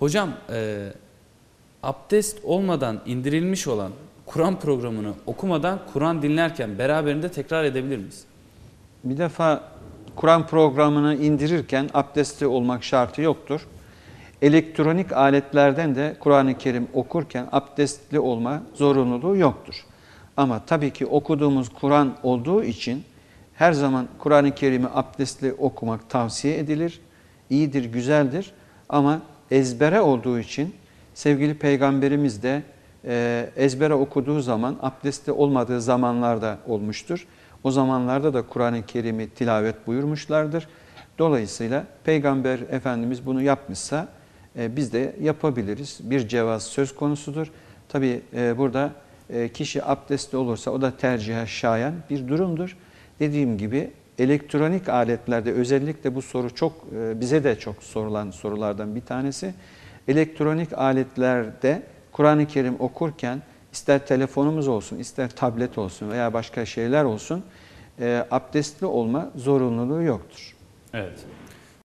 Hocam e, abdest olmadan indirilmiş olan Kur'an programını okumadan Kur'an dinlerken beraberinde tekrar edebilir miyiz? Bir defa Kur'an programını indirirken abdestli olmak şartı yoktur. Elektronik aletlerden de Kur'an-ı Kerim okurken abdestli olma zorunluluğu yoktur. Ama tabii ki okuduğumuz Kur'an olduğu için her zaman Kur'an-ı Kerim'i abdestli okumak tavsiye edilir. İyidir, güzeldir ama ezbere olduğu için sevgili peygamberimiz de e, ezbere okuduğu zaman abdestli olmadığı zamanlarda olmuştur. O zamanlarda da Kur'an-ı Kerim'i tilavet buyurmuşlardır. Dolayısıyla Peygamber Efendimiz bunu yapmışsa e, biz de yapabiliriz. Bir cevaz söz konusudur. Tabi e, burada kişi abdestli olursa o da tercihe şayan bir durumdur. Dediğim gibi elektronik aletlerde özellikle bu soru çok e, bize de çok sorulan sorulardan bir tanesi. Elektronik aletlerde Kur'an-ı Kerim okurken ister telefonumuz olsun, ister tablet olsun veya başka şeyler olsun e, abdestli olma zorunluluğu yoktur. Evet.